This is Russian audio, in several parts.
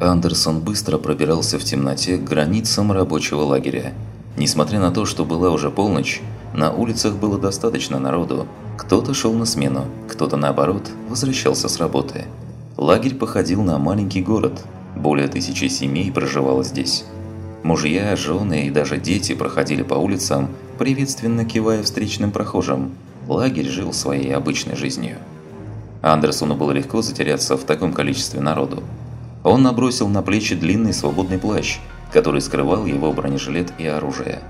Андерсон быстро пробирался в темноте к границам рабочего лагеря. Несмотря на то, что была уже полночь, на улицах было достаточно народу. Кто-то шел на смену, кто-то наоборот возвращался с работы. Лагерь походил на маленький город. Более тысячи семей проживало здесь. Мужья, жены и даже дети проходили по улицам, приветственно кивая встречным прохожим. Лагерь жил своей обычной жизнью. Андерсону было легко затеряться в таком количестве народу. Он набросил на плечи длинный свободный плащ, который скрывал его бронежилет и оружие.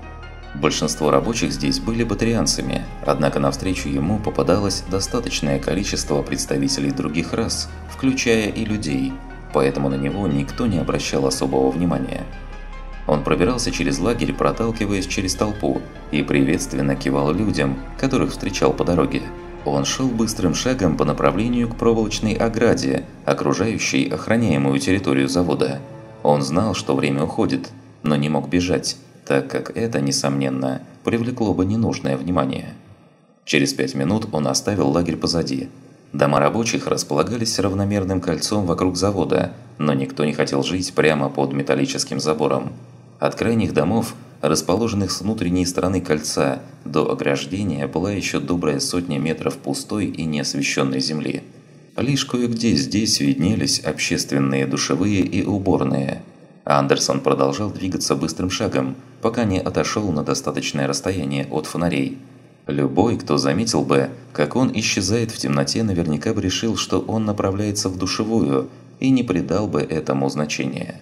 Большинство рабочих здесь были батарианцами, однако навстречу ему попадалось достаточное количество представителей других рас, включая и людей, поэтому на него никто не обращал особого внимания. Он пробирался через лагерь, проталкиваясь через толпу, и приветственно кивал людям, которых встречал по дороге. Он шел быстрым шагом по направлению к проволочной ограде, окружающей охраняемую территорию завода. Он знал, что время уходит, но не мог бежать, так как это, несомненно, привлекло бы ненужное внимание. Через пять минут он оставил лагерь позади. Дома рабочих располагались равномерным кольцом вокруг завода, но никто не хотел жить прямо под металлическим забором. От крайних домов расположенных с внутренней стороны кольца, до ограждения была еще добрая сотня метров пустой и неосвещенной земли. Лишь кое-где здесь виднелись общественные душевые и уборные. Андерсон продолжал двигаться быстрым шагом, пока не отошел на достаточное расстояние от фонарей. Любой, кто заметил бы, как он исчезает в темноте, наверняка бы решил, что он направляется в душевую, и не придал бы этому значения.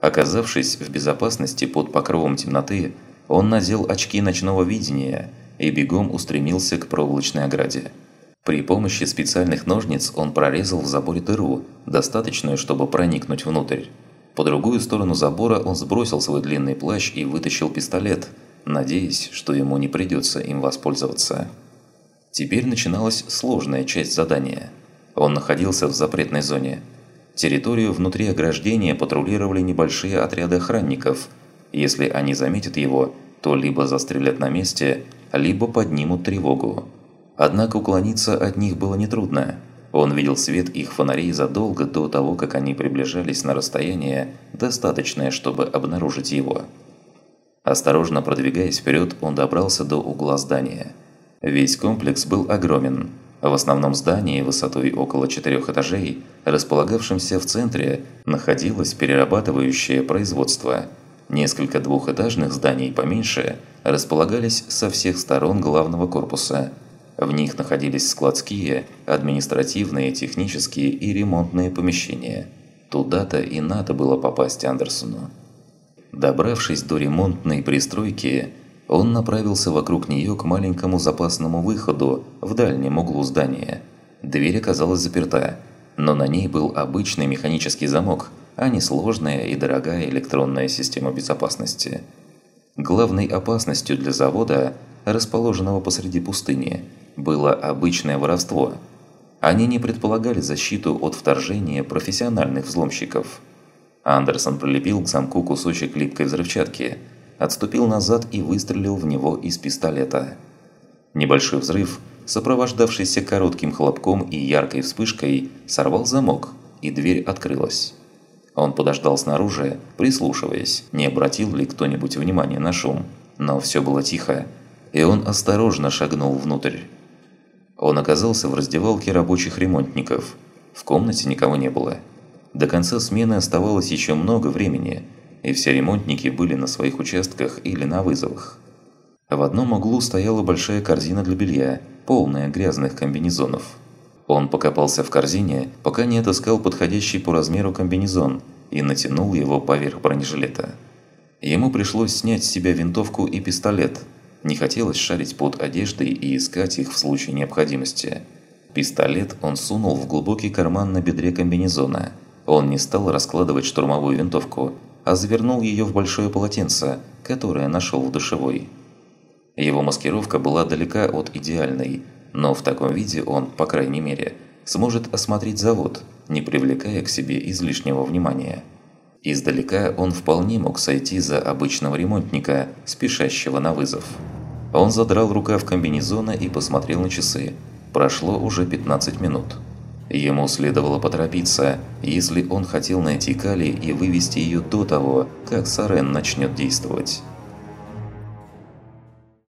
Оказавшись в безопасности под покровом темноты, он надел очки ночного видения и бегом устремился к проволочной ограде. При помощи специальных ножниц он прорезал в заборе дыру, достаточную, чтобы проникнуть внутрь. По другую сторону забора он сбросил свой длинный плащ и вытащил пистолет, надеясь, что ему не придется им воспользоваться. Теперь начиналась сложная часть задания. Он находился в запретной зоне – Территорию внутри ограждения патрулировали небольшие отряды охранников. Если они заметят его, то либо застрелят на месте, либо поднимут тревогу. Однако уклониться от них было нетрудно. Он видел свет их фонарей задолго до того, как они приближались на расстояние, достаточное, чтобы обнаружить его. Осторожно продвигаясь вперед, он добрался до угла здания. Весь комплекс был огромен. В основном здании высотой около четырех этажей, располагавшемся в центре, находилось перерабатывающее производство. Несколько двухэтажных зданий поменьше располагались со всех сторон главного корпуса. В них находились складские, административные, технические и ремонтные помещения. Туда-то и надо было попасть Андерсону. Добравшись до ремонтной пристройки, он направился вокруг нее к маленькому запасному выходу в дальнем углу здания. Дверь оказалась заперта, но на ней был обычный механический замок, а не сложная и дорогая электронная система безопасности. Главной опасностью для завода, расположенного посреди пустыни, было обычное воровство. Они не предполагали защиту от вторжения профессиональных взломщиков. Андерсон прилепил к замку кусочек липкой взрывчатки – отступил назад и выстрелил в него из пистолета. Небольшой взрыв, сопровождавшийся коротким хлопком и яркой вспышкой, сорвал замок, и дверь открылась. Он подождал снаружи, прислушиваясь, не обратил ли кто-нибудь внимания на шум, но все было тихо, и он осторожно шагнул внутрь. Он оказался в раздевалке рабочих ремонтников. В комнате никого не было. До конца смены оставалось еще много времени – и все ремонтники были на своих участках или на вызовах. В одном углу стояла большая корзина для белья, полная грязных комбинезонов. Он покопался в корзине, пока не отыскал подходящий по размеру комбинезон и натянул его поверх бронежилета. Ему пришлось снять с себя винтовку и пистолет. Не хотелось шарить под одеждой и искать их в случае необходимости. Пистолет он сунул в глубокий карман на бедре комбинезона. Он не стал раскладывать штурмовую винтовку, а завернул ее в большое полотенце, которое нашел в душевой. Его маскировка была далека от идеальной, но в таком виде он, по крайней мере, сможет осмотреть завод, не привлекая к себе излишнего внимания. Издалека он вполне мог сойти за обычного ремонтника, спешащего на вызов. Он задрал рукав комбинезона и посмотрел на часы. Прошло уже 15 минут. Ему следовало поторопиться, если он хотел найти Кали и вывести ее до того, как Сарен начнет действовать.